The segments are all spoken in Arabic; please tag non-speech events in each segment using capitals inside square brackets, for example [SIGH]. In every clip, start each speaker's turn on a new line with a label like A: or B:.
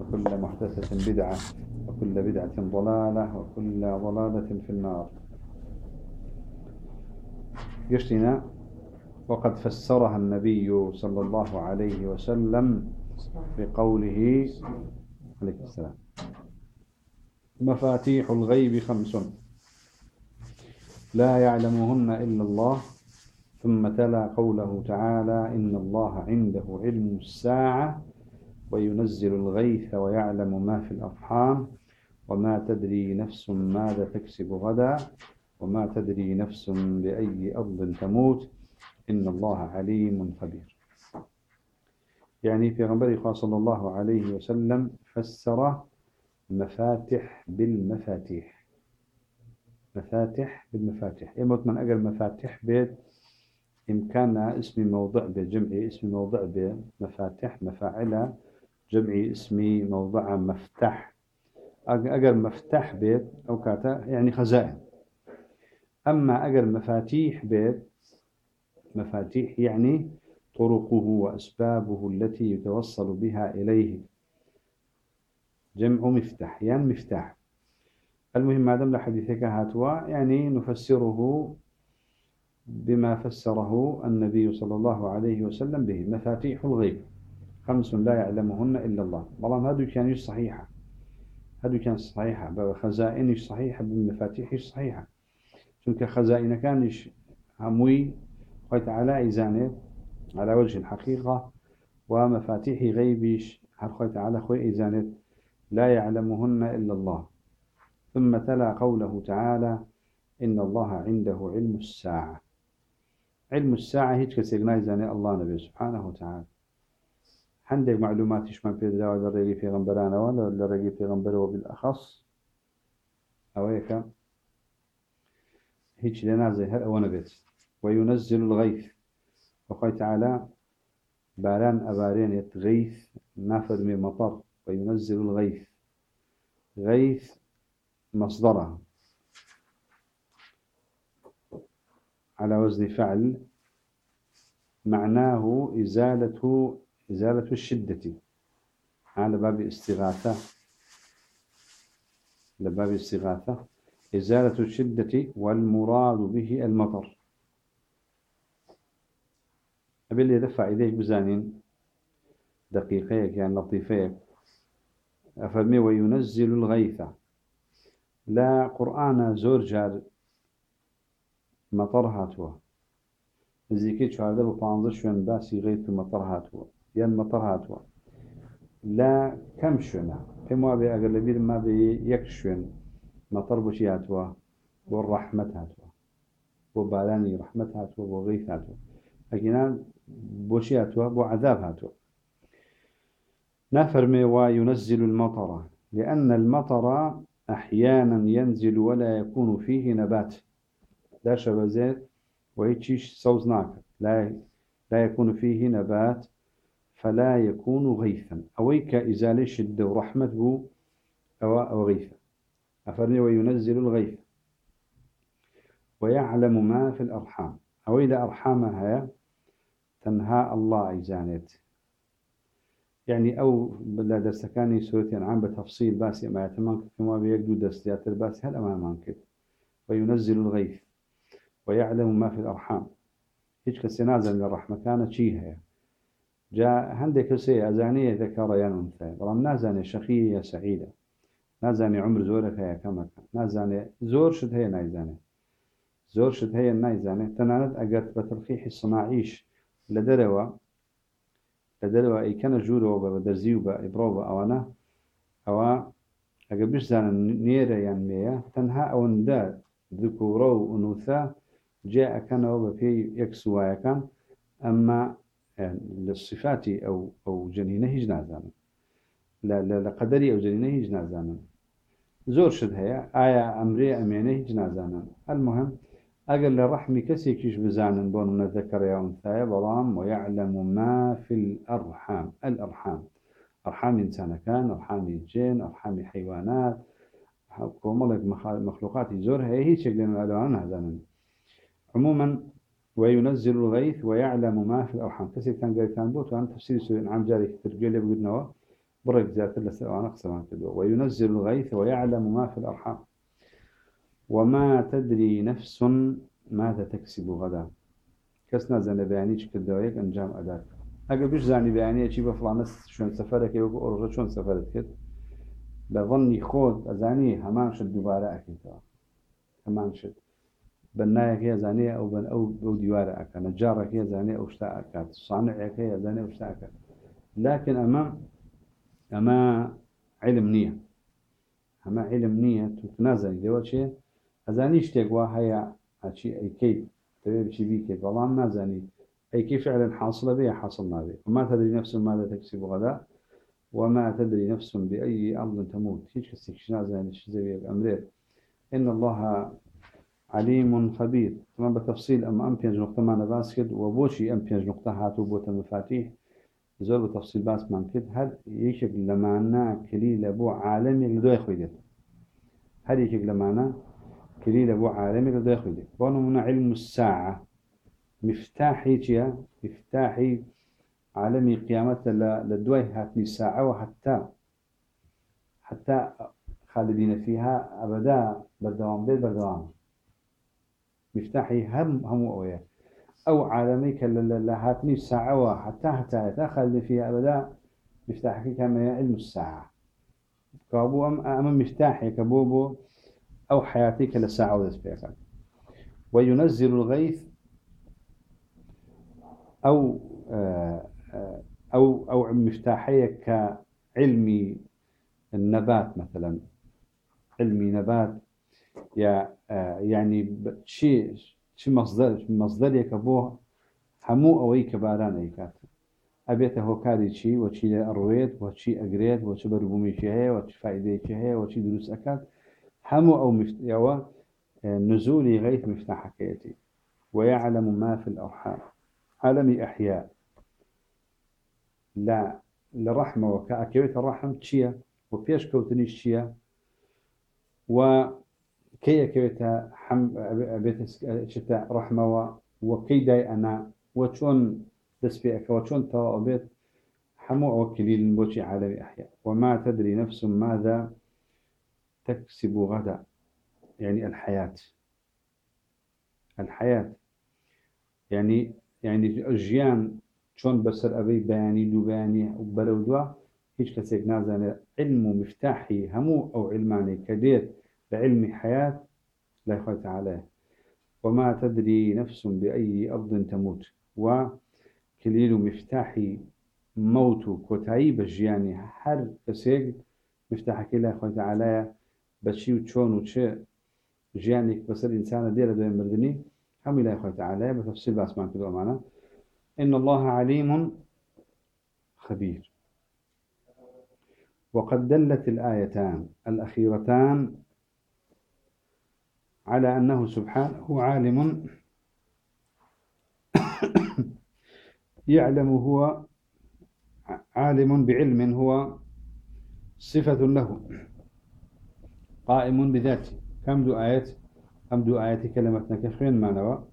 A: وكل محدثة بدعة وكل بدعة ضلالة وكل ضلالة في النار. يشتنا وقد فسرها النبي صلى الله عليه وسلم بقوله عليه السلام مفاتيح الغيب خمس. لا يعلمهن إلا الله ثم تلا قوله تعالى إن الله عنده علم الساعة وينزل الغيث ويعلم ما في الأرحام وما تدري نفس ماذا تكسب غدا وما تدري نفس بأي أرض تموت إن الله عليم خبير. يعني في غنبري صلى الله عليه وسلم فسر مفاتح بالمفاتيح. مفاتح بالمفاتيح. يموت من أجل مفاتيح بيت إمكاننا اسم موضع بجمع اسم موضع بمفاتح مفاعلة جمع اسمي موضع مفتاح. أجر مفتاح بيت أو كاتا يعني خزائن. أما أجر مفاتيح بيت مفاتيح يعني طرقه وأسبابه التي يتوصل بها إليه. جمع مفتاح يعني مفتاح. المهم ما دام لحديثك هاتوا يعني نفسره بما فسره النبي صلى الله عليه وسلم به مفاتيح الغيب. خمس لا يعلمهن إلا الله. والله هذا كان صحيحة. هذا كان صحيحة. خزائن صحيحة؟ بمفاتيح صحيحة؟ چونك خزائن كانش هموي. قيت على إزانه على وجه الحقيقة ومفاتيح غيبش هل قيت على خوي إزانه لا يعلمهن إلا الله. ثم تلا قوله تعالى إن الله عنده علم الساعة. علم الساعة هيك كسيقنا إزانه الله نبي سبحانه وتعالى. عندك معلومات من في الدواء للرجي في في غنبره بالأخص. أو هيك هيك لنا زي هل أو نبت وينزل الغيث. وقال تعالى باران أبارين يتغيث نافذ من مطر. وينزل الغيث. غيث مصدرها على وزن فعل معناه إزالة إزالة الشدة. على باب استغاثة. لباب استغاثة. إزالة الشدة والمراد به المطر. أبي اللي دفع إليك بزانين؟ دقيقيك يعني لطيفيك أفرمي وينزل الغيث. لا قرآن زور جار مطر هاتوا. زيكي شعر دبو بانزر شوين باسي غيث مطر هاتوا. يان مطر هاتوا لا كم شونا؟ كم بي أغلبير ما بي يك شوين مطر بشي هاتوا والرحمة هاتوا وبالاني رحمة هاتوا وغيث هاتوا أكينا بوشي هاتوا بو عذاب هاتوا نفرمي وينزل المطر لأن المطر أحيانا ينزل ولا يكون فيه نبات. لا شبزات ويتشيش صوزناك لا لا يكون فيه نبات. فلا يكون غيثا. أويك إزالة شدة ورحمة بو أو, أو غيثا؟ أفرني وينزل الغيث. ويعلم ما في الأرحام. أو إذا أرحامها تنهى الله إزانت يعني أو بلا دستكاني سورتين عام بتفصيل باسي ما يتمنك كما بيقدو دستيات الباسي هل أمامك وينزل الغيث. ويعلم ما في الأرحام. هيك كسنازل من الرحمة. كانت شيها جا هەندێک کەسێ ئەزانەیە دەکە ڕیانم بەڵام نازانێ شەقی یا سەعیدە. نازانێ عمر زۆرت هەیە کەمەکە نازانێ زۆر شت هەیە نایزانێت زۆر شت هەیە نایزانێت تەنانەت ئەگەت بە تەرخیحی سناعیش لە دەرەوە لە دەرەوە ئەیکەنە ژوورەوە بە بە دەرزی و بە ئیبڕۆ بە ئەوانە ئەوە ئەگە بشزانن نێرە یان مێە تەنها ئەوەندە دکوڕە و ئونووسە جێ ئەەکەنەوە بە پێی یەک سوایەکان ئەمما كان أما للصفات أو أو جنينه جنازانا لا لا لقدري أو جنينه جنازانا زور شد هي آية أمري أمينه هيج نازانا المهم أقل لرحمي كسي كيش بزانن نذكر يا أنثى بلام ويعلم ما في الأرحام. الأرحام. أرحام إنسان كان أرحام الجن أرحام حيوانات. كوملك مخلوقات زور هي هي شكل من الألوان هذا عموما وينزل الغيث ويعلم ما في الأرحام. كسي كان قال كان بوت وأن تفسير سورة نعم جاري ترجع لي بقولنا برك ذات الله أنا وينزل الغيث ويعلم ما في الأرحام. وما تدري نفس ماذا تكسب غدا. كسنا زن بياني كدويك انجام أداك. اگر بيش زاني بياني چی بفلانس شون سفرك يوكو اورجا شون سفرت كد لظني خود ازاني همان شد دوباره أكيد همان شد. بنايك هي زانية أو بن أو أو ديوار أكا نجارك هي زانية أو شتاء أكا صانعك هي زانية أو شتاء أكا. لكن أما أما علم نية. أما علم نية تتنازل. دول شيء أزاني شتيك وهي هاتشي أي كي تبي بشي بيك والله ما زاني أي كي فعلا حاصل به حاصل به وما تدري نفس ماذا تكسب غدا وما تدري نفس بأي أرض تموت. هيش كستكشنا زاني زي أمرير إن الله عليم خبير. طبعا بتفصيل. أما أم بينج نقطة معنا باسكت وبوشي أم بينج نقطة هاتو بوتا مفاتيح. زور بتفصيل باس من كده. هل يشك لمعنا كلي لبو عالمي لدو يخويدت هل يشك لمعنا كليل أبو عالمي لدى يخلي بانو من علم الساعة. مفتاحي جيا مفتاحي عالمي قيامة لدوي هاتني الساعة وحتى حتى خالدين فيها أبدا. بردوام بيت بردوام. مفتاحي هم هم أويا أو عالمي كلا هاتني الساعة حتى حتى خالدين فيها أبدا. مفتاحي كما علم الساعة. كابو أم أم مفتاحي كبوبو أو حياتك لساعة ودس وينزل الغيث أو آه، آه، أو أو مفتاحية كعلمي النبات مثلا. علمي نبات. يا آه، يعني شيء شيء مصدر مصدر يكبوه همو أو أي كباران أي كات. أبيته هو كاري شيء وشيء أرويت وشيء أجريت وشيء بربومي شيء وشيء فائدة شيء وشيء دروس أكاد همو أو مفتيوا آه، نزول غيث مفتاح حكايتي. ويعلم ما في الأرحام. عالم أحياء. لا لرحمة وكأكيوت الرحم تشيا وبيش كوتني تشيا. وكي أكيوت حم بيت شتاء رحمة وكي داي أنا. وشون تسبيعك وشون توابيت حمو أو كليل بوشي عالم أحياء. وما تدري نفس ماذا تكسب غدا. يعني الحياة. الحياة. يعني يعني أجيان شون بسر أبي بياني دو بياني وبرودوا. هيش كسيك نازل علم مفتاحي همو أو علماني. كدير بعلم حياة لا يخوي تعالى وما تدري نفس بأي أرض تموت. وكليل مفتاحي موت كتاي بجياني هر كسيك مفتاحك لا يخوي تعالى بشي وشون وشي جيانك بس الإنسان دير دوين مردني. هم لا يخوي تعالى بتفصيل بس ما كده معنا إن الله عليم خبير. وقد دلت الآيتان الأخيرتان على أنه سبحانه عالم. [COUGHS] يعلم هو عالم بعلم هو صفة له قائم بذاته. كم دو آيات؟ كم دو آيات كلمتنا كخين نوى.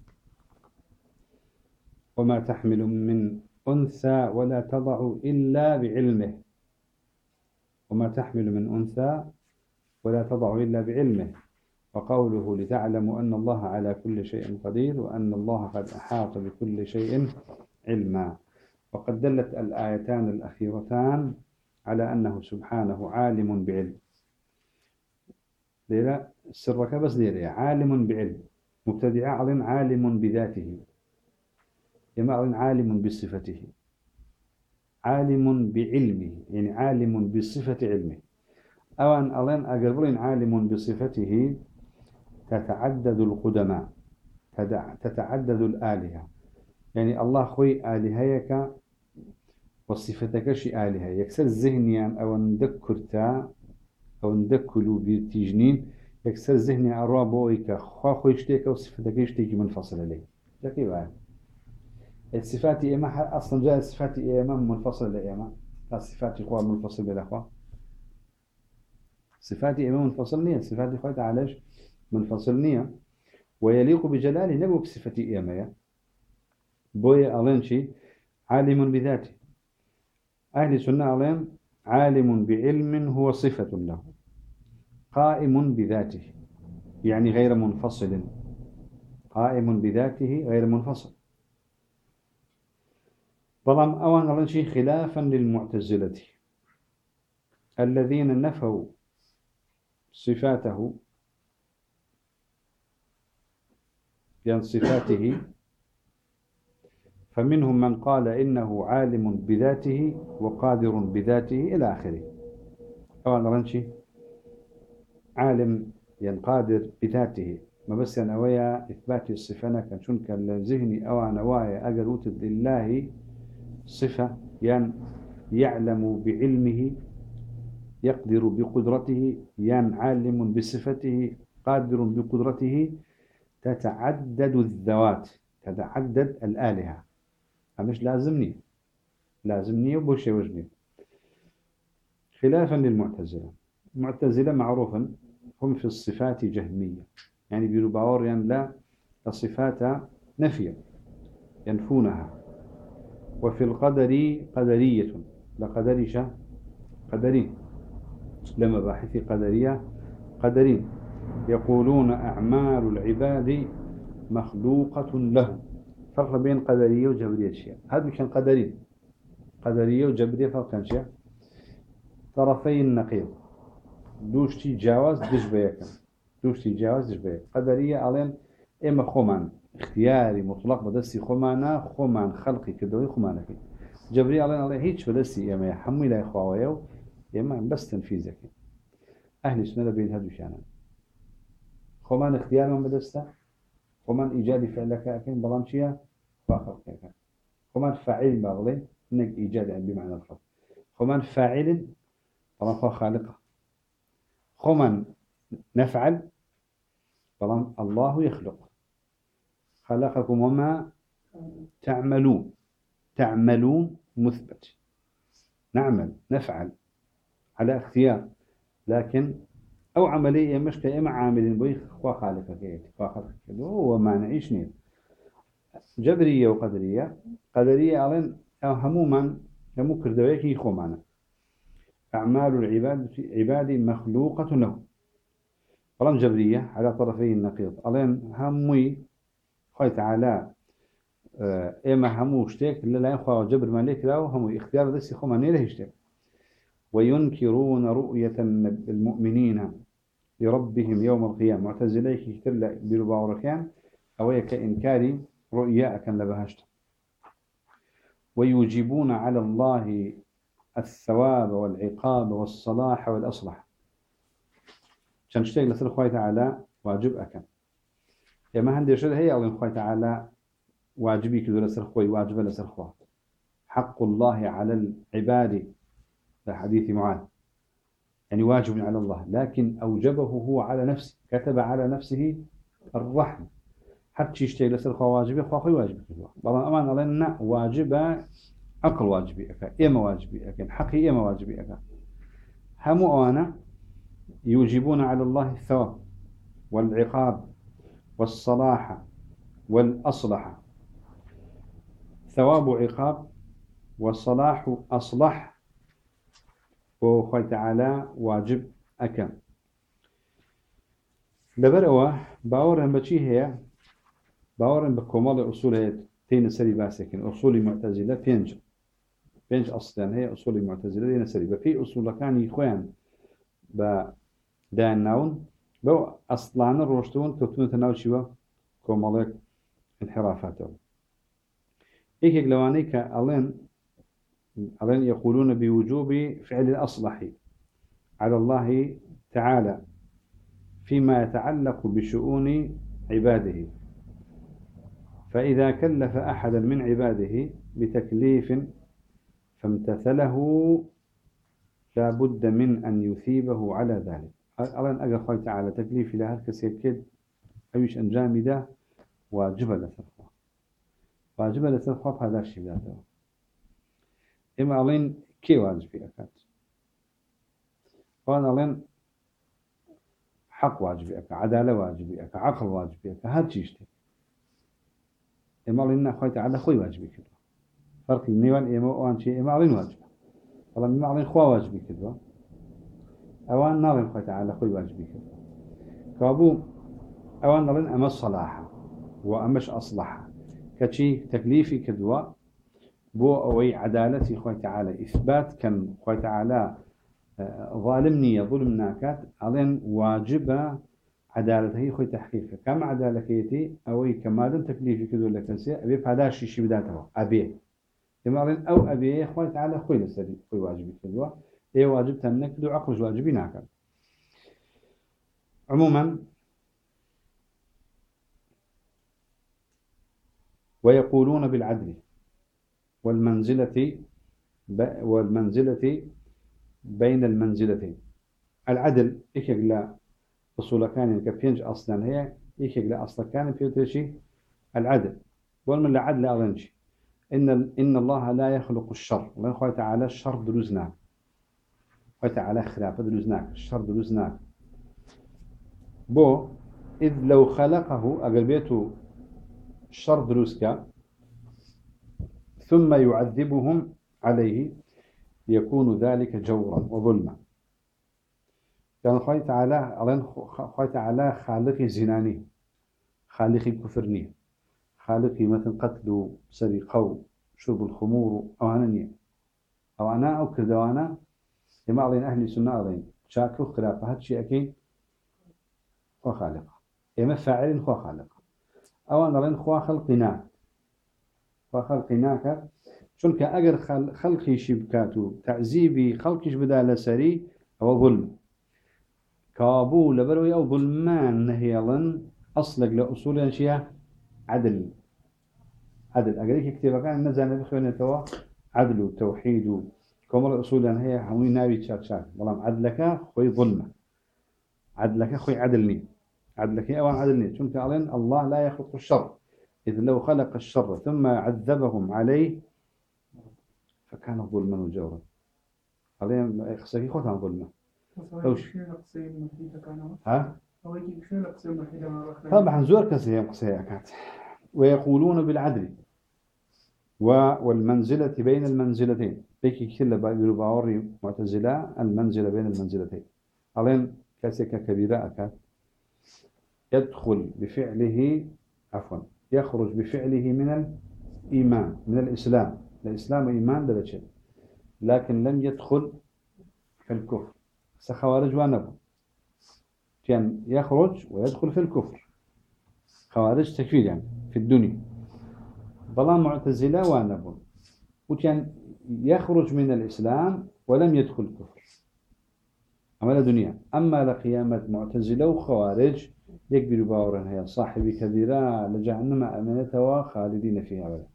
A: وما تحمل من أنثى ولا تضع إلا بعلمه. وما تحمل من أنثى ولا تضع إلا بعلمه. وقوله لتعلموا أن الله على كل شيء قدير وأن الله قد أحاط بكل شيء علما. وقد دلت الآيتان الأخيرتان على أنه سبحانه عالم بعلم. ليلة سرك بس ليلة. عالم بعلم. مبتدع أعلن عالم بذاته. يما عالم بصفته. عالم بعلمه يعني عالم بصفة علمه. أو أن أعلن أقربين عالم بصفته تتعدد القدماء تتعدد الآلهة. يعني الله خوي آلهيك وصفتك شي آلهة؟ يكسر ذهنيا أو ندكرتا أو ندكلوا بتجنين يكسر ذهني أروى بويك خوا خويشتك أو صفتك يشتك منفصل عليه لكن بعد الصفات إما أصلا جاء الصفات إما منفصل لإما الصفات إخوة منفصل بالأخوة صفات منفصل نية صفات إخوة تعالج منفصل نية ويليق بجلاله نبوك صفة إما بوي ألين شي عالم بذاته أهل السنة ألين عالم بعلم هو صفة له. قائم بذاته. يعني غير منفصل. قائم بذاته غير منفصل. طبعا أوان أولا شيء خلافا للمعتزلة. الذين نفوا صفاته يعني صفاته فمنهم من قال إنه عالم بذاته وقادر بذاته إلى آخره. أولا شيء. عالم يعني قادر بذاته. ما بس يعني أويا إثبات الصفة كان شنك الذهني أو نوايا أجر لله صفة يعني يعلم بعلمه يقدر بقدرته يعني عالم بصفته قادر بقدرته. تتعدد الذوات تتعدد الآلهة. مش لازمني لازمني وبوشي وجني خلافا للمعتزلة. المعتزلة معروفا هم في الصفات جهمية. يعني بيرو باور يعني لا الصفات نفيا ينفونها. وفي القدر قدرية. لقدرش قدرين لما باحث قدرية قدرين. يقولون أعمال العباد مخلوقة له. فرق بين قدرية وجبرية شيء. هذا كان قدرين قدرية وجبرية فرق كان شيء. طرفي النقيض. دوشتي جاوز دش بيكن دوشتي جاوز دش بيكن قدرية علين إما خمان. اختياري مطلق بدستي خمانا خمان خلقي كدوي خمانا كي. جبري علينا عليه هيك بدستي يا ما حمي لا إخوة يا ما بس تنفيذك أهل السنة بين هذا شانا خمان اختيار من بدسته خمان إيجاد فعلك أكين بلان شيا فخلقك خمان فاعل بغلي إنك إيجاد يعني بمعنى الخلق خمان فاعل بلان خالقه خمان نفعل بلان الله يخلق خلقكم وما تعملون تعملون مثبت. نعمل نفعل. على اختيار لكن أو عملية مش كإما عامل بيخ وخالقك كيتي وخالقك هو ما نعيش نيل جبرية وقدرية. قدرية علين هموما همو كردويك يخو معنا. أعمال العباد عباد مخلوقة له. قلم جبرية على طرفي النقيض. علين هموي خوي تعالى إما همو اشتك لا يخوى جبر مالك له همو إختيار دسي خو ماني له اشتك وينكرون رؤية المؤمنين. لربهم يوم القيامة. معتزليك وركان أو كإنكار رؤيا كان لبهشت ويجيبون على الله الثواب والعقاب والصلاح والأصلح. عشان شتيك لسر خوي تعالى واجب أكن يا ما هندي شد هي الله خوي تعالى واجبي كذا لسر خوي واجب لسر خوي حق الله على العباد. في حديث معاذ. يعني واجب على الله لكن أوجبه هو على نفسه كتب على نفسه الرحم. حتى يشتغل لسر خوي واجبي خوي واجبي والله أمان لنا واجب أقل واجبي أكا إما واجبي أكا حقي إما واجبي أكا هم أنا يوجبون على الله الثواب والعقاب والصلاح والأصلح. ثواب عقاب والصلاح أصلح. وخوي تعالى واجب أكم لبروا باورهم بشي هي باورهم بكمال أصول هي تين سري باسكن أصول معتزلة بينج بينج أصلا هي أصول معتزلة تين سري بفي أصول كان يخوان بدان نون بو أصلان الروشتون كتون تناو شوا كومالك انحرافاته إيك لوانيك ألين ألين يقولون بوجوب فعل الأصلح على الله تعالى فيما يتعلق بشؤون عباده. فإذا كلف أحدا من عباده بتكليف فامتثله لا بد من أن يثيبه على ذلك. أولا أجر خوي تعالى تكليف إلى هالكس يكد أيش أنجامي ده؟ واجب لسرخوا واجب لسرخوا هذا الشيء ذاته. إما ألين كي واجب أكاد وأنا ألين حق واجب أكاد عدالة واجب أكاد عقل واجب أكاد هاد شيء إما ألين خوي تعالى خوي واجب أكاد فرق النيوان إما وان شيء إما ألين واجب والله إما ألين خوا واجب أكاد أوان نظر خوي تعالى خوي واجب أكاد كابو أوان نظن أما الصلاح وأمش أصلح كشي تكليفي كدوا بو أوي عدالتي خوي تعالى إثبات كان خوي تعالى آه، ظالمني ظلم ناكات ألين واجبة عدالته خوي تحقيق كم عدالتي أوي كمال تكليفي كدوا لكنسي أبي بهداش شي بداته أبي لما ألين أو أبي خوي تعالى خوي لسري خوي واجبي كدوا إيه واجب تنك دو عقل واجبي ناكات عموما ويقولون بالعدل. والمنزلة والمنزلة بين المنزلتين. العدل إيش لا؟ أصول كان كفينج أصلا هي؟ إيش لا؟ أصلا كان في تشي العدل. والمن العدل أظنش إن إن الله لا يخلق الشر. الله خوي تعالى الشر دروزنا خوي تعالى خلاف دروزناك الشر دروزناك بو إذ لو خلقه أقربيته الشر دروسك ثم يعذبهم عليه يكون ذلك جورا وظلما. كان خوي تعالى ألين خوي تعالى خالق زناني خالق كفرني خالق مثل قتل سرقة شرب الخمور أو أنانية. أو أنا أو كذوانا لما علين أهل سنة ألين شاكو خلافة هاتشي أكيد وخالق إما فاعل هو خالق أو أنا لين خوا خلقنا. وخلقناك چونك أجر خل خلقي شبكاتو تعذيبي خلقش بدا لسري أو ظلم. كابو لبروي أو ظلمان نهيلا أصلك لأصول أشياء عدل. عدل. أجريك كتابة كان نزل بخيونة توا عدل وتوحيد كمر أصول هي همي ناوي تشات شات والله عدلك خوي ظلمة عدلك خوي عدلني عدلك أوان عدلني شنك ألين الله لا يخلق الشر. إذ لو خلق الشر ثم عذبهم عليه فكان ظلما وجورا. عليهم خسكي خوتان ظلما
B: أوش؟
A: ها؟ طبعا زور كسيهم قسيكات ويقولون بالعدل. والمنزلة بين المنزلتين. بيك كل باوري معتزلة المنزلة بين المنزلتين. عليهم كسكة كبيرة أكاد يدخل بفعله عفوا. يخرج بفعله من الإيمان من الإسلام. الإسلام إيمان درجة لكن لم يدخل في الكفر. سخوارج ونبو كان يخرج ويدخل في الكفر. خوارج تكفير يعني في الدنيا. بلا معتزلة ونبو وكان يخرج من الإسلام ولم يدخل الكفر. أما الدنيا أما لقيامة معتزلة وخوارج يكبر باورا هي صاحبي كبيرة لجهنم أمنتها خالدين فيها أبدا.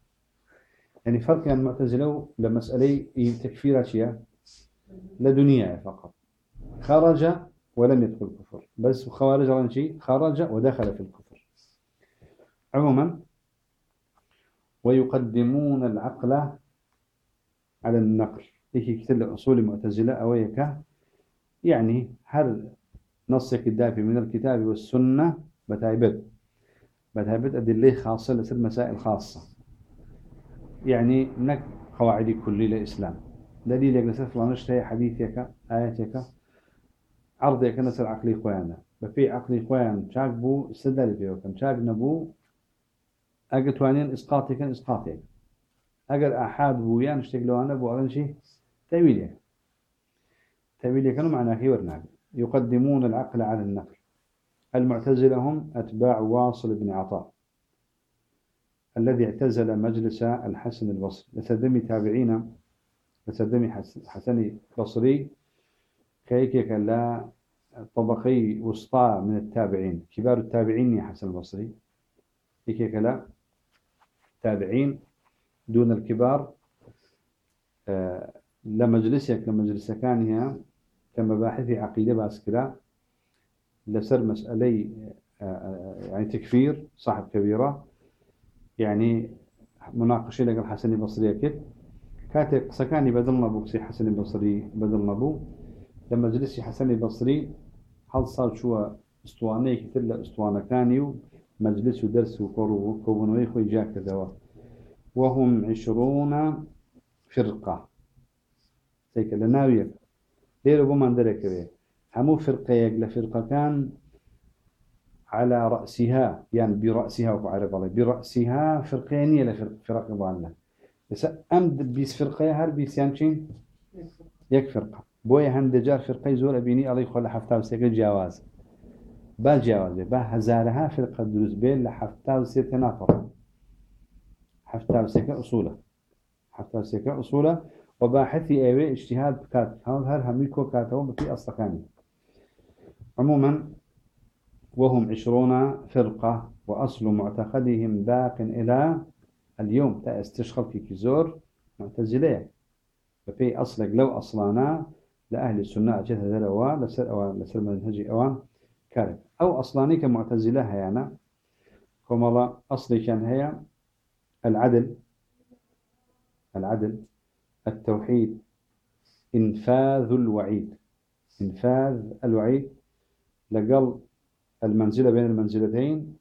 A: يعني فرق يعني المعتزلة لمسألة تكفير أشياء لدنيا فقط. خرج ولم يدخل الكفر. بس خوارج عن شيء خرج ودخل في الكفر. عموما ويقدمون العقل على النقل. إيه كتل أصول المعتزلة أويك يعني هل الدافي من الكتاب والسنة؟ بتايبت بتايبت أدلة خاصة لسر مسائل خاصة. يعني نك قواعد كلية للإسلام دليل يجلس فلانش هي؟ حديثك آياتك عرضك نسر عقلي خويانا بفي عقلي خوان شاك بو استدل فيه. وكم شاك نبو أجر توانين إسقاطك إسقاطك أجر أحد بويان اشتغلوا أنا بو أغنى شيء تأويلك تأويلك كانوا معناه هي ورناك يقدمون العقل على النقل. المعتزلة هم أتباع واصل بن عطاء الذي اعتزل مجلس الحسن البصري. لتدمي تابعين لتدمي حسن بصري. كيكك لا طبقي وسطى من التابعين؟ كبار التابعين يا حسن البصري. كيكك لا تابعين دون الكبار؟ آه، لمجلسك لمجلس كانها كمباحث عقيدة باسكرا لسر مسألة آه، يعني تكفير صاحب كبيرة يعني مناقشة لك الحسن البصري كيف كاتب سكاني بدل نبو سي حسن البصري بدل نبو لما جلس حسن البصري هل صار شو؟ أسطوانة كتر اسطوانه كانيو مجلس ودرس وقرو وكونوي خوي جاك دوا وهم عشرون فرقة. هيك لناوية. ليرو بمان دركبه همو فرقة يقل فرقة كان على رأسها يعني برأسها وعرب الله برأسها فرقين لفرق فرق ضالة بس أم بيس فرقة هر بيس يانشين يك فرقة. بويا هند جار فرقة زور أبيني الله يخلى حفتها وسيقل جواز با جواز با هزارها فرقة دروز بين لحفتها وسيقل نافر حفتها وسيقل أصولة. حفتها وسيقل أصولة. وباحثي أيوة اجتهاد بكات هر هميكو كاتهم في أصلقاني عموما وهم عشرون فرقة وأصل معتقدهم باق إلى اليوم. تأستشخل في كزور معتزلية ففي أصلك لو أصلانا لأهل السنة أجد هذا الأوان لسر أوان لسر منهجي أوان كارب. أو أصلاني كمعتزلة هيانا. كما الله أصلي كان هي العدل. العدل. التوحيد. إنفاذ الوعيد. إنفاذ الوعيد. لقل المنزلة بين المنزلتين.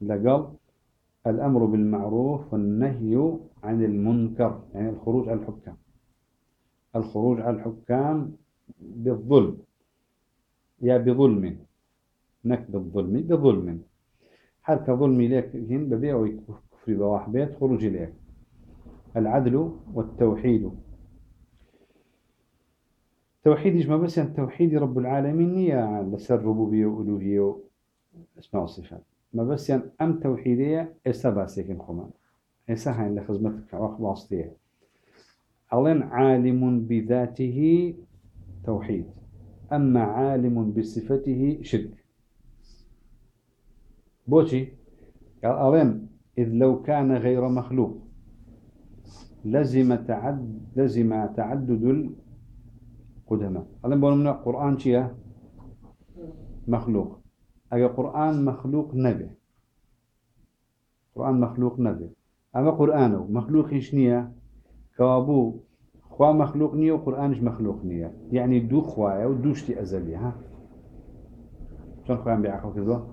A: لقل الأمر بالمعروف والنهي عن المنكر. يعني الخروج على الحكام. الخروج على الحكام بالظلم. يا بظلم. نك بالظلم. بظلم. حركة ظلمي لك ببيع كفر بواح بيت خروج لك العدل والتوحيد. توحيد ما بس يعني توحيد رب العالمين نية لسر ربوبية وألوهية أسماء وصفات. ما بس يعني أم توحيدية إسا باسيكين خمان إسا هاين لخزمتك وقت واسطية. أولين عالم بذاته توحيد. أما عالم بصفته شرك. بوشي قال أولين إذ لو كان غير مخلوق لزم تعد لزم تعدد القدماء. أولين بقول من القرآن شيء؟ مخلوق. أجا قرآن مخلوق نبي. قرآن مخلوق نبي. أما قرآنه مخلوق إشنية كوابو خوا مخلوق نية وقرآنش مخلوق نية. يعني دو خوايا ودوشتي أزلي ها؟ شون خوان بعقل كذا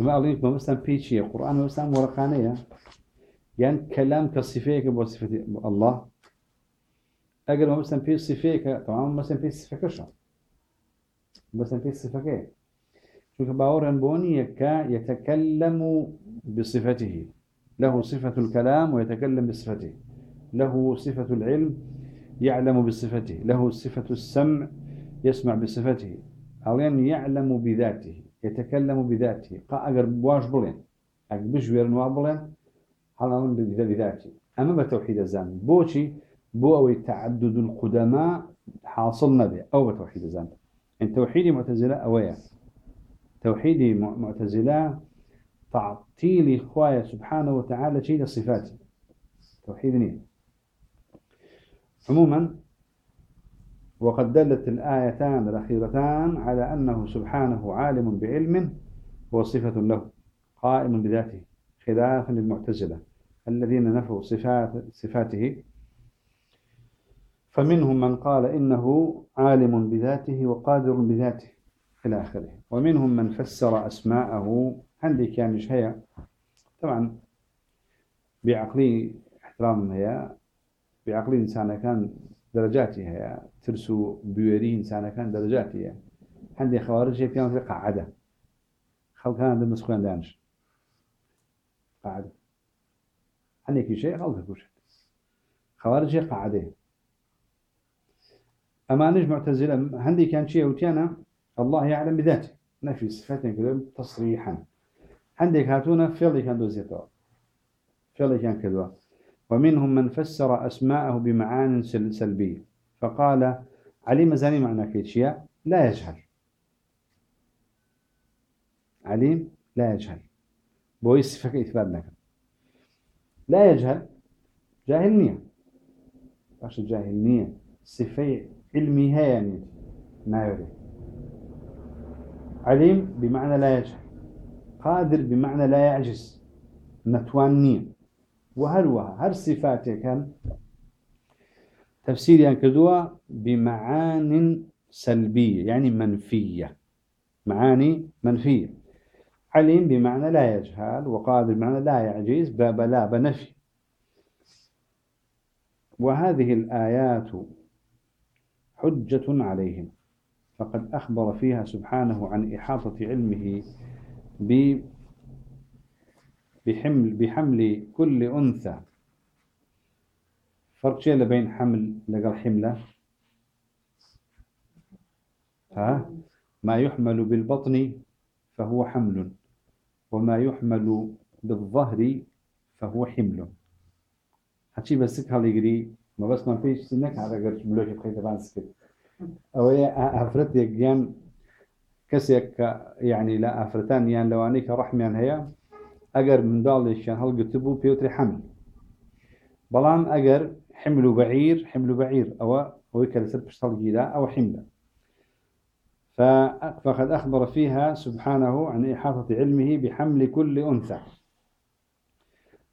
A: لما أقول ما مثلا بيتشي القرآن مثلا ورقانية يعني كلام كصفيك بصفة الله. أجل ما مثلا في صفيك طبعا مثلا في صفة كشر مثلا في صفة كيه شو باورن بوني يكا يتكلم بصفته. له صفة الكلام ويتكلم بصفته. له صفة العلم يعلم بصفته. له صفة السمع يسمع بصفته. أو يعني يعلم بذاته يتكلم بذاته. قا أجر بواش بلين أجر بجوير نوا بلين حالا بذاته أما بتوحيد الزام بوشي بو أو تعدد القدماء حاصل نبي أو بتوحيد الزام إن توحيد معتزلة أويا توحيد معتزلة تعطيل إخوائي سبحانه وتعالى شيء الصفات توحيد نيه عموما وقد دلت الآيتان الأخيرتان على أنه سبحانه عالم بعلم وصفة له قائم بذاته. خلافا للمعتزلة الذين نفوا صفات صفاته. فمنهم من قال إنه عالم بذاته وقادر بذاته إلى آخره. ومنهم من فسر أسماءه عندي كان هي طبعا بعقلي احترام هي بعقلي إنسان كان درجاتي هي ترسو بيوري إنسان كان درجاتي هي عندي خوارج كان في قاعدة. خلق عندهم مسخوان دانش. قاعدة. عندك شيء كل شيء خوارج قاعدة. أما نجم معتزلة عندي كان شيء وتيانا الله يعلم بذاته. نفي صفاتين كذا تصريحا. عندك هاتونا فعل كان دوزيتو فعل كان كذا. ومنهم من فسر أسماءه بمعان سلبية. فقال عليم زاني معنى كيتشيا لا يجهل. عليم لا يجهل. بويس فك إثبات لك لا يجهل جاهل نية. باش جاهل نية صفة علمي هي يعني نايري عليم بمعنى لا يجهل قادر بمعنى لا يعجز نتوان نية. وهروها هر صفاتي كان؟ تفسير يعني كدوا بمعان سلبية يعني منفية. معاني منفية. عليم بمعنى لا يجهل وقادر بمعنى لا يعجز باب لا بنفي. وهذه الآيات حجة عليهم. فقد أخبر فيها سبحانه عن إحاطة علمه بحمل, بحمل كل أنثى. فرق شيء بين حمل لقى حملة؟ ها؟ ما يحمل بالبطن فهو حمل. وما يحمل بالظهر فهو حمل. هاتشي بس هل يجري ما بس ما فيش سنك على قرش ملوك بخيط بانسكت أو أفرت يجيان كسيك يعني لا أفرتان يعني لوانيك رحميان هي أجر من دالش يعني هل قتبوا بيوتري حمل. بلان أجر حملوا بعير حملوا بعير أو هو كالسر بشتال جيدا أو حملة فقد أخبر فيها سبحانه عن إحاطة علمه بحمل كل أنثى.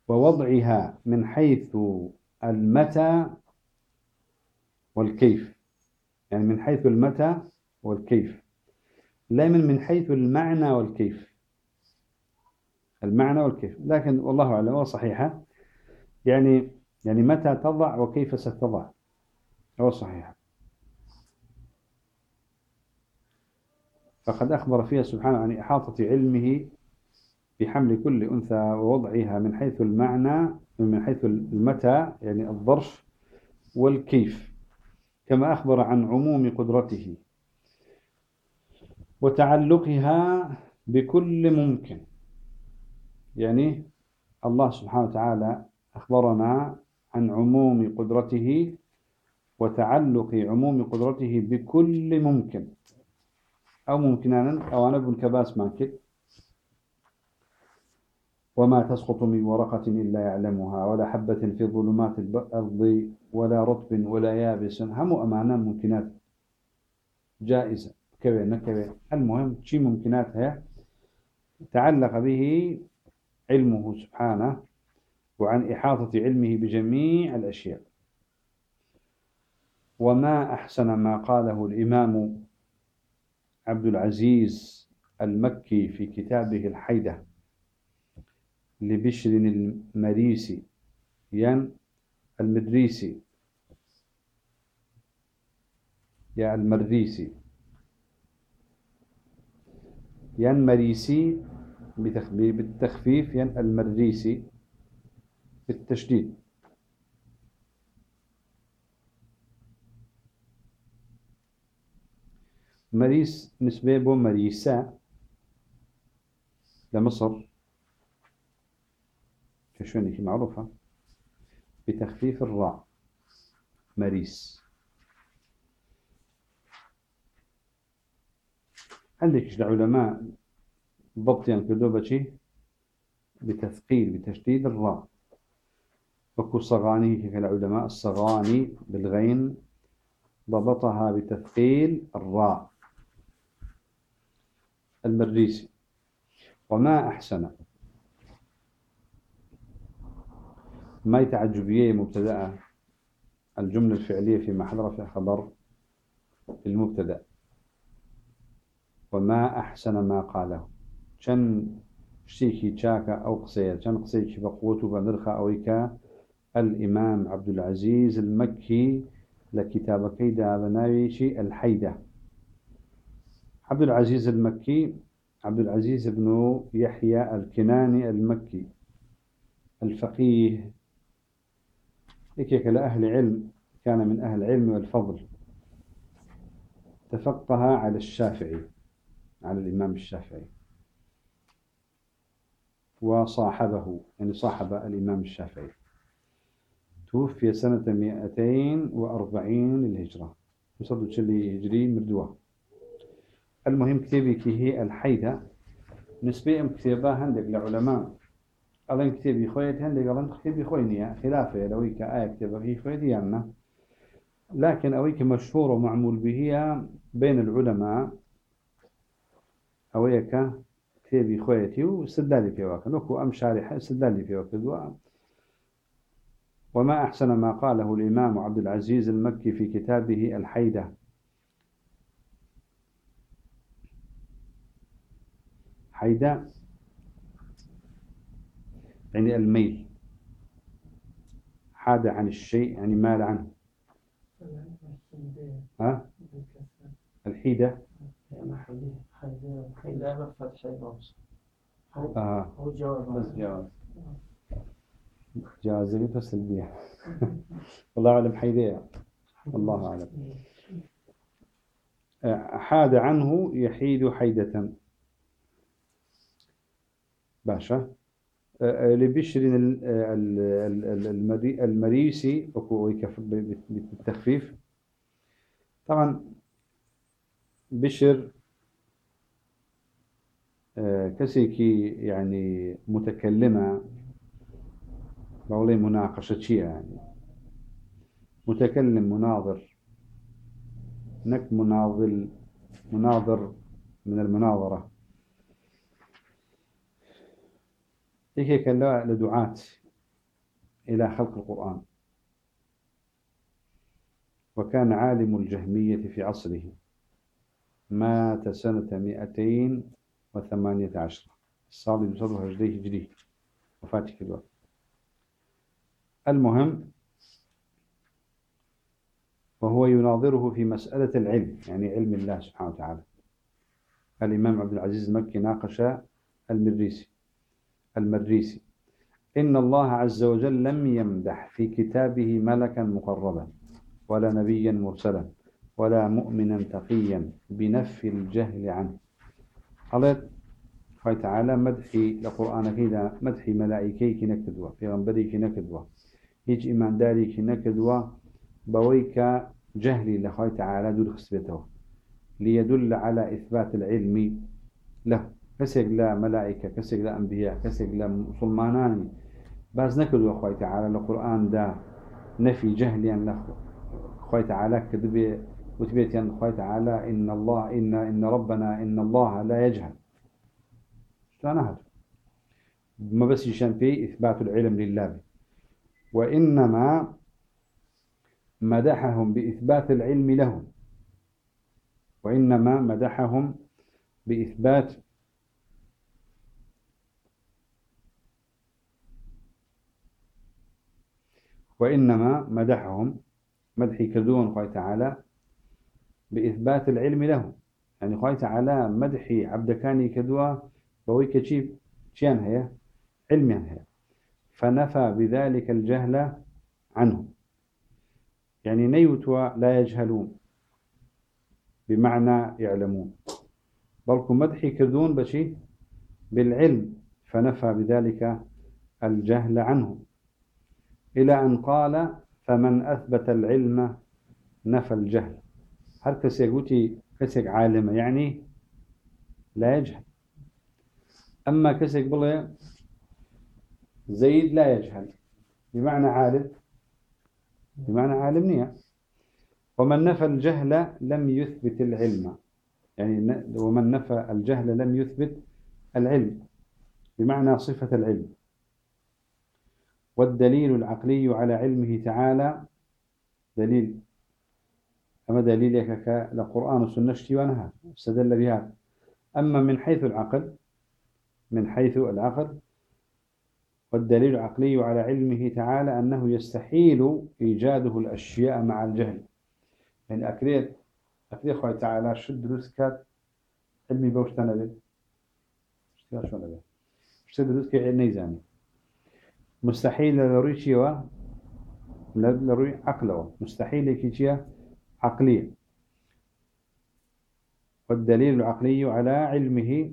A: ووضعها من حيث المتى والكيف. يعني من حيث المتى والكيف. لا من من حيث المعنى والكيف. المعنى والكيف. لكن والله أعلم صحيحة يعني يعني متى تضع وكيف ستضع. هو صحيح. فقد أخبر فيها سبحانه عن إحاطة علمه بحمل كل أنثى ووضعها من حيث المعنى من حيث المتى يعني الظرف والكيف. كما أخبر عن عموم قدرته وتعلقها بكل ممكن. يعني الله سبحانه وتعالى أخبرنا عن عموم قدرته وتعلق عموم قدرته بكل ممكن. أو ممكنانا أو أنا ابن كباس ماكد وما تسقط من ورقة إلا يعلمها ولا حبة في ظلمات الأرض ولا رطب ولا يابس. هم أمانا ممكنات. جائزة. كبير نكبير المهم شيء ممكنات هي؟ تعلق به علمه سبحانه وعن إحاطة علمه بجميع الأشياء. وما أحسن ما قاله الإمام عبد العزيز المكي في كتابه الحيدة لبشر المريسي ين المدريسي. يا المريسي. ين مريسي بالتخفيف ين المريسي بالتشديد. مريس نسبة بو مريسا لمصر. كشونك معروفة؟ بتخفيف الراء مريس عندك العلماء ضبط يعني كدوبة بتثقيل بتشديد الراء وكو صغاني كالعلماء الصغاني بالغين ضبطها بتثقيل الراء المريسي. وما أحسن. ما يتعجبية مبتدأ الجملة الفعلية في محل في خبر المبتدأ وما أحسن ما قاله. شن شتيكي شاكا أو قصير؟ شن قصيكي بقوته بنرخى أويكا الإمام عبد العزيز المكي لكتاب كيدا بناويشي الحيدة. عبد العزيز المكي عبد العزيز بن يحيى الكناني المكي الفقيه. إكيك لأهل علم كان من أهل العلم والفضل. تفقه على الشافعي على الإمام الشافعي. وصاحبه يعني صاحب الإمام الشافعي. توفي سنة 240 للهجرة. وصدوا تشلي هجري مردوة. المهم كتابي كي هي الحيدة. نسبة كتابة هندك لعلماء. ألان كتابي خويت هندك ألان كتابي خوينيا خلافة لو هيك آية كتابة هي خويت يانا. لكن أويك مشهور ومعمول به بين العلماء. أويك كتابي خويتي واستدلالي في وقت. نكو أم شارح استدلالي في وقت. وما أحسن ما قاله الإمام عبد العزيز المكي في كتابه الحيدة. حيدة يعني الميل. حاد عن الشيء يعني مال عنه. ها؟ الحيدة.
B: حيدة فتح
A: آه.
B: هو جواب
C: بس جواز
A: جازمي والله أعلم حيدة. الله أعلم. [LAUGHS] حاد عنه يحيد حيدة. باشا. لبشر ال- ال- ال- المري- المريسي بالتخفيف. طبعا بشر كسيكي يعني متكلمة بقولي مناقشة يعني. متكلم مناظر. نك مناضل مناظر من المناظرة. هيك كان لدعاة إلى خلق القرآن. وكان عالم الجهمية في عصره. مات سنة 218 الصادق بصدر هجري هجري. وفاتك الوقت المهم وهو يناظره في مسألة العلم يعني علم الله سبحانه وتعالى. الإمام عبد العزيز المكي ناقش المريسي المريسي. إن الله عز وجل لم يمدح في كتابه ملكا مقربا ولا نبيا مرسلا ولا مؤمنا تقيا بنفي الجهل عنه. قالت خي تعالى مدحي لقرآن كذا مدحي ملائكي كي نكدوا في غنبري كي نكدوا هيج إيمان داري كي نكدوا بويك جهلي لخي تعالى دول خسبته ليدل على إثبات العلم له. كسيق لا ملائكة كسيق لا أنبياء كسيق لا مسلمانان. باز نكدوا خوي تعالى القرآن دا نفي جهليا له خوي تعالى كذب وتبيت أن خوي تعالى إن الله إن إن ربنا إن الله لا يجهل. شلون هذا ما بس يشان في إثبات العلم لله. وإنما مدحهم بإثبات العلم لهم. وإنما مدحهم بإثبات وإنما مدحهم مدح كذون خوي تعالى بإثبات العلم لهم. يعني خوي تعالى مدحي عبد كاني كذوا بوي كشيف شيان هي؟ علميا هي. فنفى بذلك الجهل عنه. يعني نيوتوا لا يجهلون بمعنى يعلمون. بلكم مدحي كذون بشي بالعلم فنفى بذلك الجهل عنه. إلى أن قال فمن أثبت العلم نفى الجهل. هل كسيقوتي كسيق عالم يعني لا يجهل. أما كسيق بلي زيد لا يجهل. بمعنى عالم. بمعنى عالم نية ومن نفى الجهل لم يثبت العلم. يعني ومن نفى الجهل لم يثبت العلم. بمعنى صفة العلم. والدليل العقلي على علمه تعالى دليل. أما دليلك لقرآن والسنة اشتوانها استدل بها أما من حيث العقل من حيث العقل والدليل العقلي على علمه تعالى أنه يستحيل إيجاده الأشياء مع الجهل. يعني أكريت أكريت خوي تعالى شد كات علمي بوشتنا شو نبي شد كي علمي زاني. مستحيل لروي شيوا لروي عقله مستحيل كي عقلية والدليل العقلي على علمه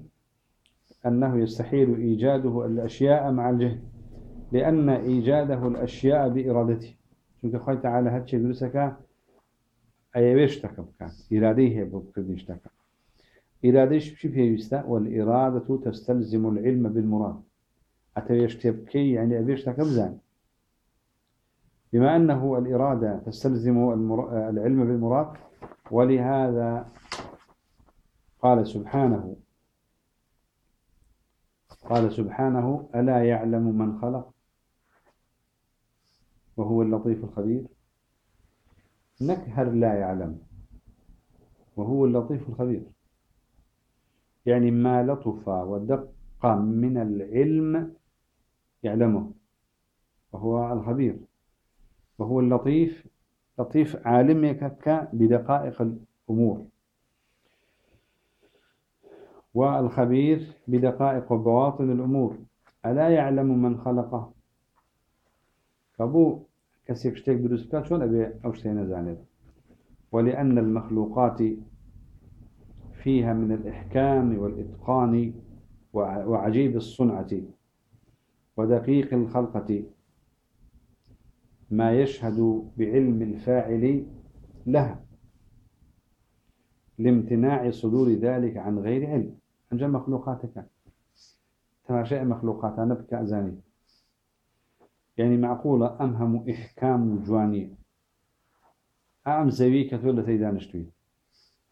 A: أنه يستحيل إيجاده الأشياء مع الجهل لأن إيجاده الأشياء بإرادته. چونکە خۆی تعالى بکات ئیرادەی هەیە بۆ بکردنی شتەکە ئیرادەیش چی پێویستە والإرادة تستلزم العلم بالمراد. شتێ بکەی يعني ئەوێ شتەکە بزان بما أنه الإرادة تستلزم العلم بالمراد ولهذا قال سبحانه قال سبحانه ألا يعلم من خلق؟ وهو اللطيف الخبير. نكهر لا يعلم وهو اللطيف الخبير. يعني ما لطف ودق من العلم يعلمه وهو الخبير. وهو اللطيف لطيف عالم يكك بدقائق الأمور. والخبير بدقائق وبواطن الأمور. ألا يعلم من خلقه؟ فبو كسيك شتيك دروس شون؟ أبي أو شتين ولأن المخلوقات فيها من الإحكام والإتقان وعجيب الصنعة. ودقيق الخلقة. ما يشهد بعلم الفاعل لها لامتناع صدور ذلك عن غير علم. أنجا مخلوقاتك. تماشى مخلوقات. نبكى أزاني. يعني معقولة أمهم إحكام جواني أم زوي كتولة تيدانشتوي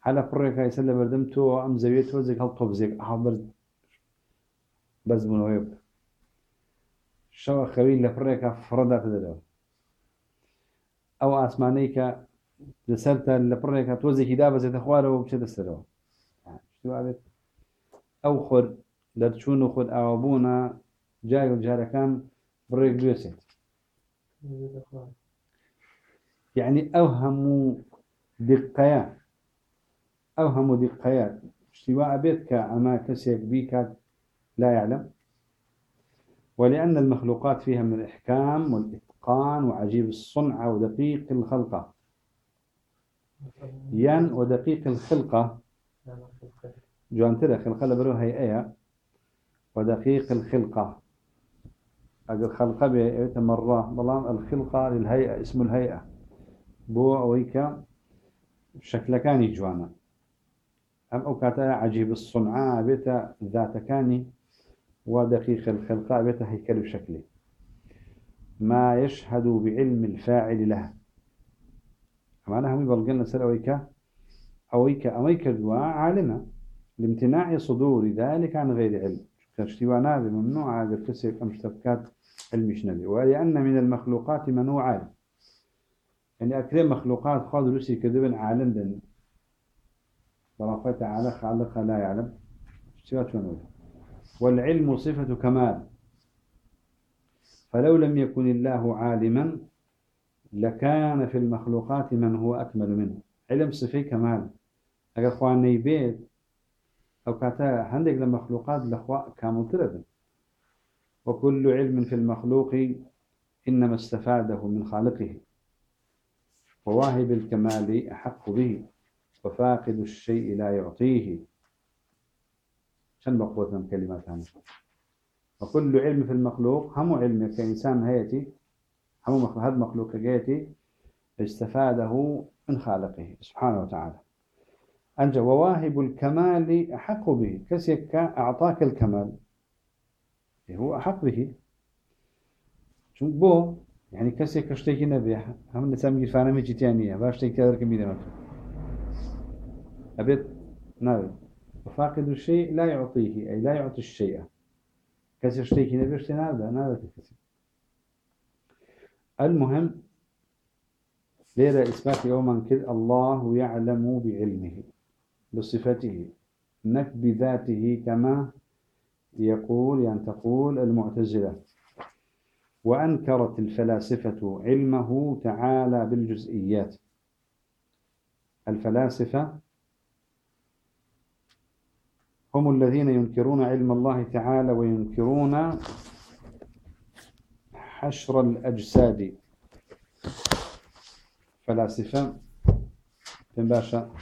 A: على فريقا يسلم بردمتو أم زوي توزيك هل طبزيك أحبر شو خوي لفريقا فردا تدلو أو آسمانيك لسرت لفريقا توزيك دابا زيت أخواره وبشد السلو شو عبت أو خر لتشونو خد أوابونا جاي وجارة كان بريك بيوسيت يعني أوهموا دقيات أوهموا دقيات اشتواء بيتك أما كسيك بيك لا يعلم ولأن المخلوقات فيها من الإحكام والإتقان وعجيب الصنع ودقيق الخلقة ين ودقيق الخلقة جوان ترى خلقة لبرو هيئة ودقيق الخلقة أجل خلقة بيتمرة بلان الخلقة للهيئة اسم الهيئة. بو أويكا شكل كاني جوانا. أم أوكاتا عجيب الصنعاء بيتا ذات كاني ودقيق الخلقة بيتا هيكل شكلي ما يشهد بعلم الفاعل لها أنا هم يبلغن سر أويكا أويكا أويكا دواء عالمة لامتناع صدور ذلك عن غير علم. كاشتوانا ممنوع على كسر أمشتبكات المشنبي ولأن من المخلوقات منوعات يعني أكرم مخلوقات خاض روسي كذبا عالم دن. الله تعالى خالق لا يعلم. والعلم صفة كمال. فلو لم يكن الله عالما لكان في المخلوقات من هو أكمل منه. علم صفة كمال. أقل خواني بيت أو كاتا هندق لمخلوقات لخواء كامل تردن وكل علم في المخلوق إنما استفاده من خالقه. وواهب الكمال أحق به. وفاقد الشيء لا يعطيه. شن بقوة من كلمات هنا وكل علم في المخلوق هم علم كإنسان هيتي هم هذا مخلوق جيتي استفاده من خالقه سبحانه وتعالى. أنجا وواهب الكمال أحق به كسيك أعطاك الكمال. هو أحق به. شو بو؟ يعني كسيك كشتيك نبي هم نسام جيفانا مي جيتيانية باشتيك تقدر كميدة مكتوب أبيت نعم وفاقد الشيء لا يعطيه أي لا يعطي الشيء. كسي شتيك نبي اشتي هذا هذا كسي المهم ليرى إثبات يوما كذ الله يعلم بعلمه بصفته نك بذاته كما يقول يعني تقول المعتزلة. وأنكرت الفلاسفة علمه تعالى بالجزئيات. الفلاسفة هم الذين ينكرون علم الله تعالى وينكرون حشر الأجساد. فلاسفة باشا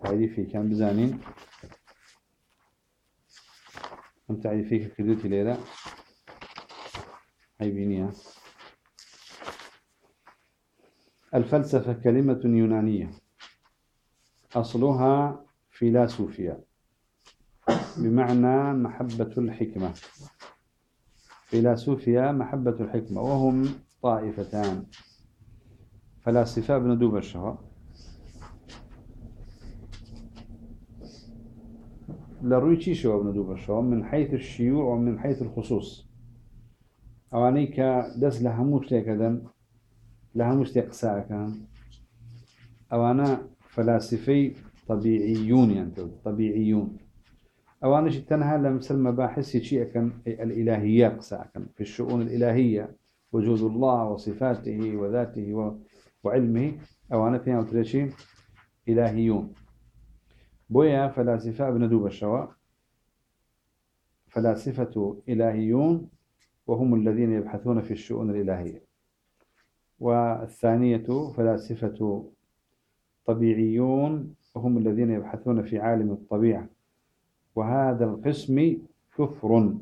A: تعريفي كان بزانين. هم تعريفي كردوتي ليلة هاي الفلسفة كلمة يونانية. أصلها فيلاسوفيا. بمعنى محبة الحكمة. فيلاسوفيا محبة الحكمة وهم طائفتان. فلاسفة ابن دوب الشهر لروي شو ابن دوب الشهر من حيث الشيوع ومن حيث الخصوص. أوانيك دس لها مشتك ساعة كان. أوانا فلاسفي طبيعيون يعني طبيعيون. أوانا تنهى لمثل مباحث كان الإلهيات ساعة في الشؤون الإلهية وجود الله وصفاته وذاته وعلمه. أوانا فيها وتلاشي إلهيون. بويا فلاسفة أبن دوب الشواء فلاسفة إلهيون وهم الذين يبحثون في الشؤون الإلهية. والثانية فلاسفة طبيعيون وهم الذين يبحثون في عالم الطبيعة. وهذا القسم كفر.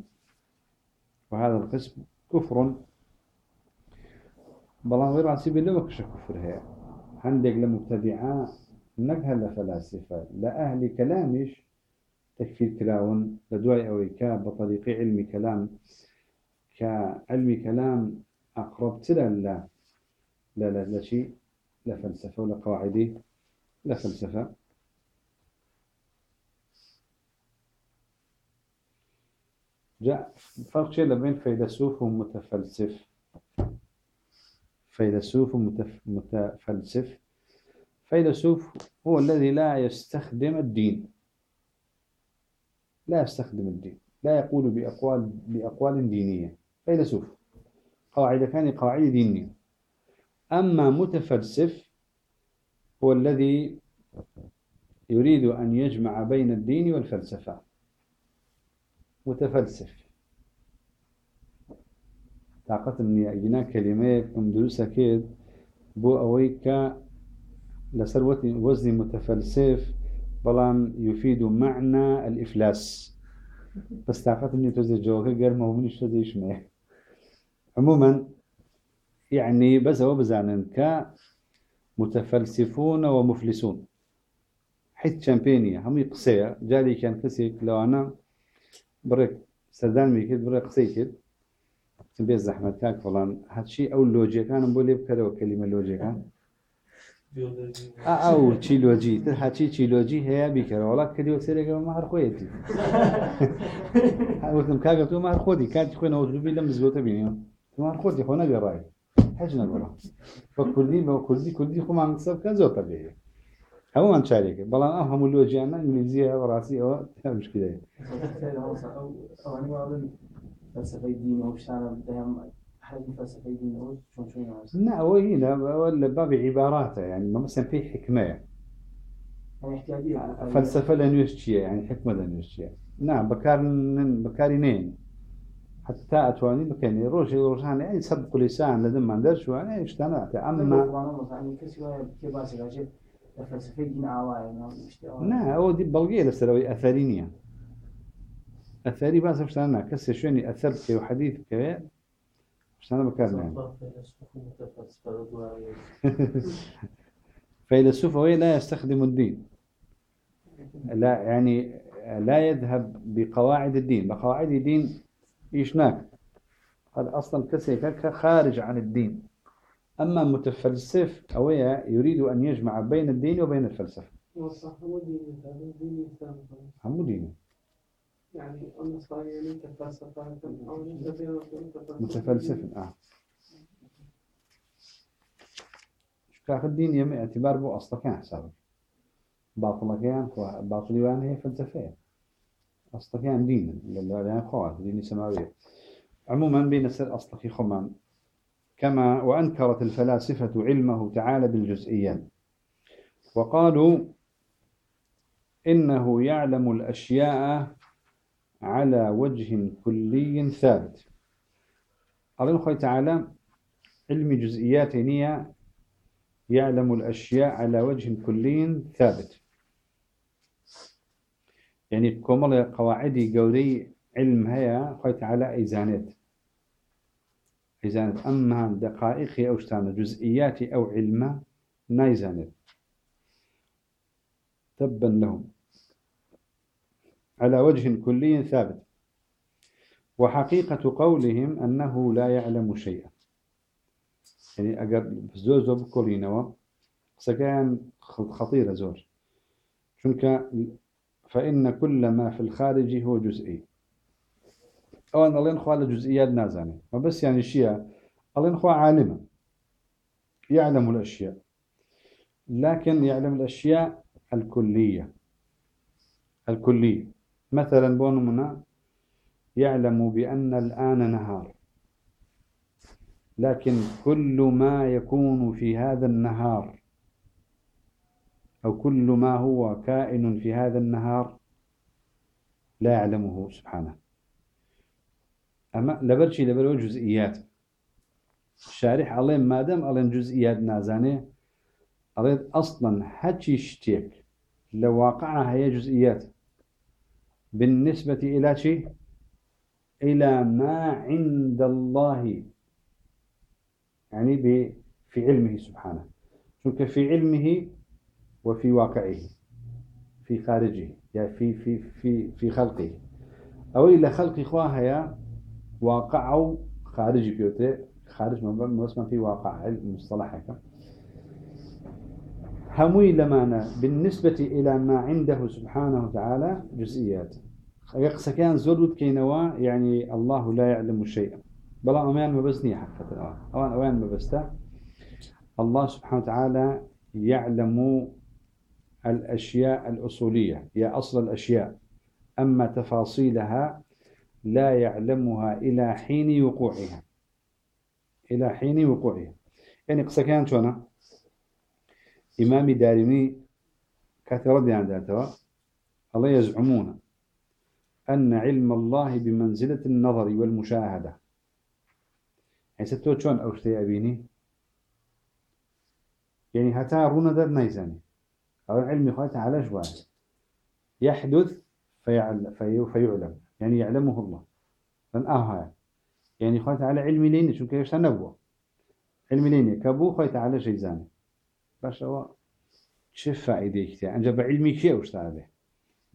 A: وهذا القسم كفر. بلان غير عسيب اللي وكش كفر هي. عندك لمبتدعاء نجها لفلاسفة لأهل كلامش. تكفير كلاون لدواي أويكا بطريق علم كلام. كعلم كلام أقرب تلا لا. لا لا لا شيء لا فلسفة ولا قواعدي لا فلسفة. فرق شيء بين فيلسوف ومتفلسف. فيلسوف ومتفلسف فيلسوف هو الذي لا يستخدم الدين. لا يستخدم الدين. لا يقول بأقوال بأقوال دينية. فيلسوف. قواعد كان قواعد دينية. أما متفلسف هو الذي يريد أن يجمع بين الدين والفلسفة. متفلسف. طاقت مني أجنا كلمة كم دروس أكيد. بو أويك لسر وزن متفلسف بلان يفيد معنى الإفلاس. بس طاقت مني توزي جوكا غير ما هو من يشتديش معه عموما يعني بس هو بزانن كمتفلسفون ومفلسون. حيث شامبينيا هم يقصيا. جالي كان كسيك لو أنا بريك سردان میکرد بريك قسەی کرد. بێ زەحمەت کاک فڵان هەچی ئەو لۆجیەکانم بۆ لێ بکەرەوە کەلیمە لۆجیەکان. ئەو چیلۆجی تر هەچی چیلۆجی هەیە بیکەرەوەڵا کردیوە سێرێکەوە هەر خۆیەتی. [LAUGHS] وتم کاگە تۆ مار خۆتی کاتی خوێنەوە دوبی لەم زگۆتە بینیم تمار خۆتی خۆ نەگەڕای. حەج نەگەڕ بە کوردی بە کوردی کوردی خۆمان قسە بکە زۆر بێ هەمومان چارێکە. بەڵام ئەم هەموو لۆجییانە ئینگلیزیە ڕاستی ئەوە مشکلەیە
B: فلسفەی دین ئەو شتانە دەیان فلسفەی دین ئەو چۆن چۆن
A: نا ئەوە هینە ئەوە لە بابی عیباراتە. يعني مەمەسەن پێی حکمەیە. فلسفە لە نوێش چییە؟ يعني چییە؟ نا بەکار بەکاری نێن حتى أتواني بكني روشي روشان يعني سبق لسان لدم ما ندرش وأنا إشتنا أما
B: فلسفه دين آوائي
A: نا هو دي بلغية لسروي أثرينية. أثري بس بشتانا كسي شوني أثر كي وحديث كي بشتانا بكارنا فيلسوف هو لا يستخدم الدين. لا يعني لا يذهب بقواعد الدين. بقواعد الدين إيشناك هذا أصلا كسي خارج عن الدين. أما متفلسف أو يريد أن يجمع بين الدين وبين الفلسفة. هم دين
C: يعني النصرانية متفلسفة
A: متفلسف آه. كاخ الدين يم اعتبار بو أصلا كان حسابه باطل كان باطل وان هي فلسفة. أصلا كان دين لله يعني خوات دين سماوية عموما بين السر أصلا خمان كما وأنكرت الفلاسفة علمه تعالى بالجزئيات. وقالوا إنه يعلم الأشياء على وجه كلي ثابت. الله تعالى علم جزئيات نية يعلم الأشياء على وجه كلي ثابت. يعني كمال قواعد قولي علم هيا خوي تعالى إيزانات إذا أما دقائق أو شتان جزئيات أو علمة نايزانت. تبا لهم. على وجه كلي ثابت. وحقيقة قولهم أنه لا يعلم شيئا. يعني أجر زور زور بكولينوا سكان خطيرة زور. شنك فإن كل ما في الخارج هو جزئي. أن الله ينخوى جزئيات نازاني ما بس يعني شيء الله ينخوى عالما يعلم الأشياء. لكن يعلم الأشياء الكلية. الكلية. مثلا بونمنا يعلم بأن الآن نهار. لكن كل ما يكون في هذا النهار أو كل ما هو كائن في هذا النهار لا يعلمه سبحانه. أما لبرشي لبرو جزئيات الشارح الله ما دام الله جزئيات نازانه أريد أصلا حتى شتيك لو واقعها هي جزئيات بالنسبة إلى شيء إلى ما عند الله. يعني في علمه سبحانه. شوك في علمه وفي واقعه. في خارجه. يعني في في في في خلقه. أو إلى خلق إخواه يا واقع خارج بيوته خارج ما اسمه في واقع المصطلح هموي لمانا بالنسبة إلى ما عنده سبحانه وتعالى جزئيات. يقصى كان زود كينوا يعني الله لا يعلم شيئا. بلا أمان ما بزني حقا أوان أوان ما بستا. الله سبحانه وتعالى يعلم الأشياء الأصولية هي أصل الأشياء. أما تفاصيلها لا يعلمها إلى حين وقوعها. إلى حين وقوعها. يعني قصة كانت شونا إمام دارمي كثرة دي عندها الله يزعمون أن علم الله بمنزلة النظر والمشاهدة. يعني ستو شون أو شتي أبيني؟ يعني هتا رونا در نيزاني أو علم خواهي تعالى شوان يحدث فيعل في فيعلم. يعني يعلمه الله. لأن آه يعني خواهي تعالى علمي لين شو كيف نبوه علمي لين كبو خواهي تعالى شيء باش هو چه فائدة كتير. أنجا بعلمي كي أوشتابه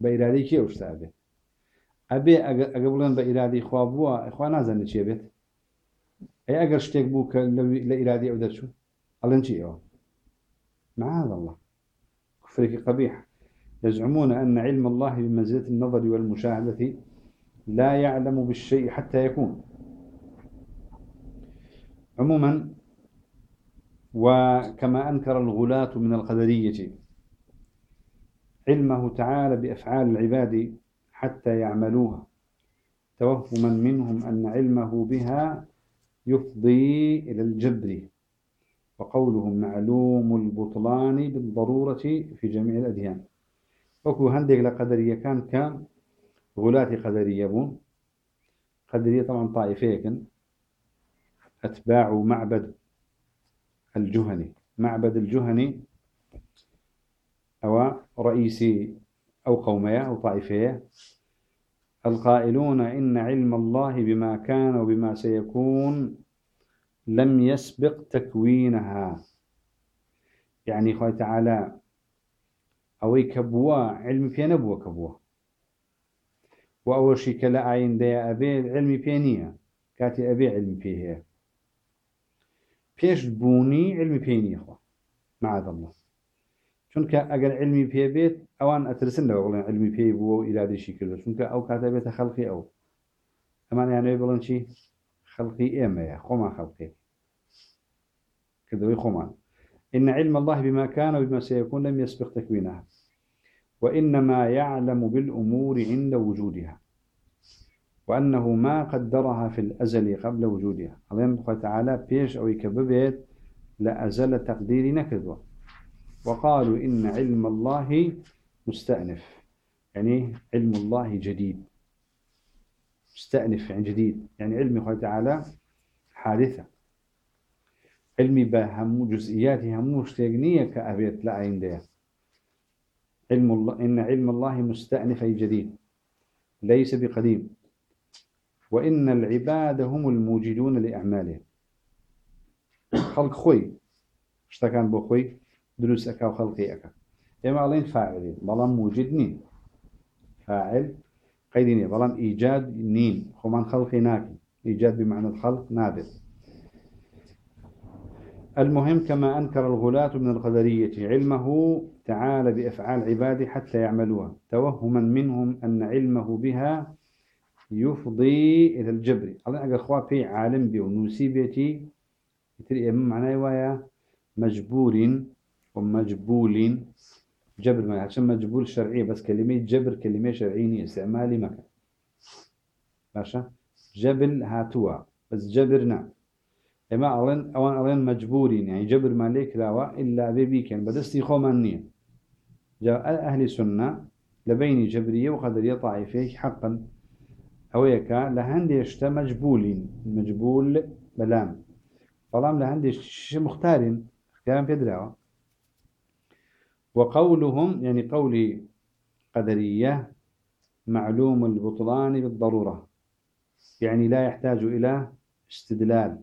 A: بإرادي كي أوشتابه أبي أجا بلن بإرادي خوابوا إخوان نازل نشي بيت. أي أجر شتيك بوك لإرادي أو درشو ألن شيء معاذ الله. كفرك قبيح. يزعمون أن علم الله بمنزلة النظر والمشاهدة لا يعلم بالشيء حتى يكون. عموما وكما أنكر الغلاة من القدرية علمه تعالى بأفعال العباد حتى يعملوها توهما منهم أن علمه بها يفضي إلى الجبر وقولهم معلوم البطلان بالضرورة في جميع الأديان. وكو هندق لقدرية كان كان غلاة قدرية بون قدرية طبعا طائفية أتباع معبد الجهني. معبد الجهني أو رئيسي أو قومية أو طائفية. القائلون إن علم الله بما كان وبما سيكون لم يسبق تكوينها. يعني خوي تعالى أوي كبوا علم في نبوة كبوا. وأول شيء كلا عين دي أبي علم فينية كاتي أبي علم فيه. فيش بوني علم فيني أخوة معاذ الله. چونك اگر علمي بيه بيت اوان اترسن لو بلن علمي بيه بو إرادي شي كردو. چونك أو كاتبت خلقي أو. أمان يعني بلن شي خلقي إما يا. خما خلقي. كذوي خمان إن علم الله بما كان وبما سيكون لم يسبق تكوينها. وإنما يعلم بالأمور عند وجودها وأنه ما قدرها في الأزل قبل وجودها. الله تعالى بيش أو يكببت لأزل تقدير نكذوه وقالوا إن علم الله مستأنف يعني علم الله جديد. مستأنف يعني جديد يعني علم الله تعالى حادثة. علمي بهم جزئياته هم مشتغنية كأبيت لا عندها. علم الله إن علم الله مستأنف أي جديد ليس بقديم. وإن العباد هم الموجدون لأعمالهم. خلق خوي. اشتكان بو خوي؟ دروس أكا وخلقي أكا. إما علين فاعلين بلان موجد نين. فاعل قيدين بلان إيجاد نين. خمان خلقي ناكي. إيجاد بمعنى الخلق نادر. المهم كما أنكر الغلاة من القدرية علمه تعالى بأفعال عباده حتى يعملوها. توهما منهم أن علمه بها يفضي إلى الجبر. الله أقول أخوة في عالم بي ونوسي بيتي. يتري إمام معناه ويا مجبور ومجبول جبر ما عشان مجبول شرعي بس كلمة جبر كلمة شرعية استعمالي مكان. باشا؟ جبل هاتوا. بس جبر نعم. إما ألين أوان مجبورين يعني جبر مالك لا إلا بيبي كان بدستي خومانية جاء أهل سنة لبين جبرية وقدرية طائفية حقا. هويك لهنديش مجبولين مجبول بلام. فلام لهنديش مختارين. اختيارا بيدراوا وقولهم يعني قولي قدرية معلوم البطلان بالضرورة. يعني لا يحتاج إلى استدلال.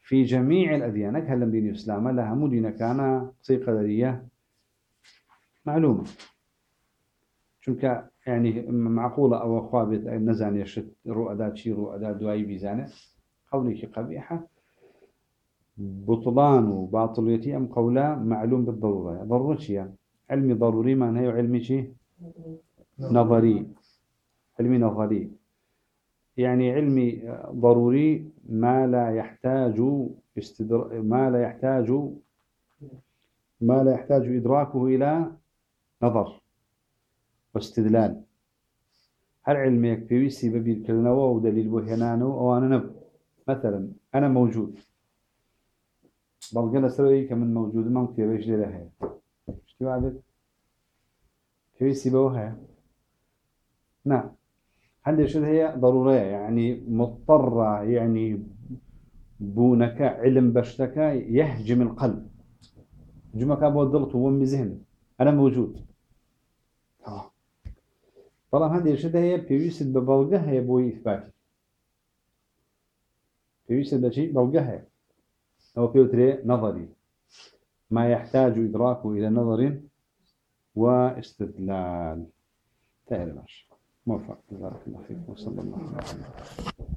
A: في جميع الأديان هل دين الإسلام لها مدينة كان قصي قدرية. معلومة. چونك يعني معقولة أو أخوابت نزان يشت رؤى شي رؤى دواي بيزانة قولك قبيحة بطلان وباطليتي أم قولا معلوم بالضرورة ضرورة شيء علمي ضروري ما هي علمي شيء نظري علمي نظري يعني علمي ضروري ما لا يحتاج استدر... ما لا يحتاج ما لا يحتاج إدراكه إلى نظر واستدلال هل علمك في ويسي ببي الكلمة ودليل بهنانه أو أنا نب مثلا أنا موجود. بلغنا سروي كمن موجود ما في ويش لها شو عبد في ويسي بوها نعم. هل يشد هي ضرورية؟ يعني مضطرة يعني بونك علم بشتك يهجم القلب. جمك أبو الضلط وهم بذهن أنا موجود. طالما هذه الشدة هي بيوسد ببلغة هي بوي إثباتي بيوسد بشيء بلغة هي أو بيوتري نظري ما يحتاج إدراكه إلى نظر واستدلال تعالى ماشي موفق بارك الله فيك وصلى الله عليه وسلم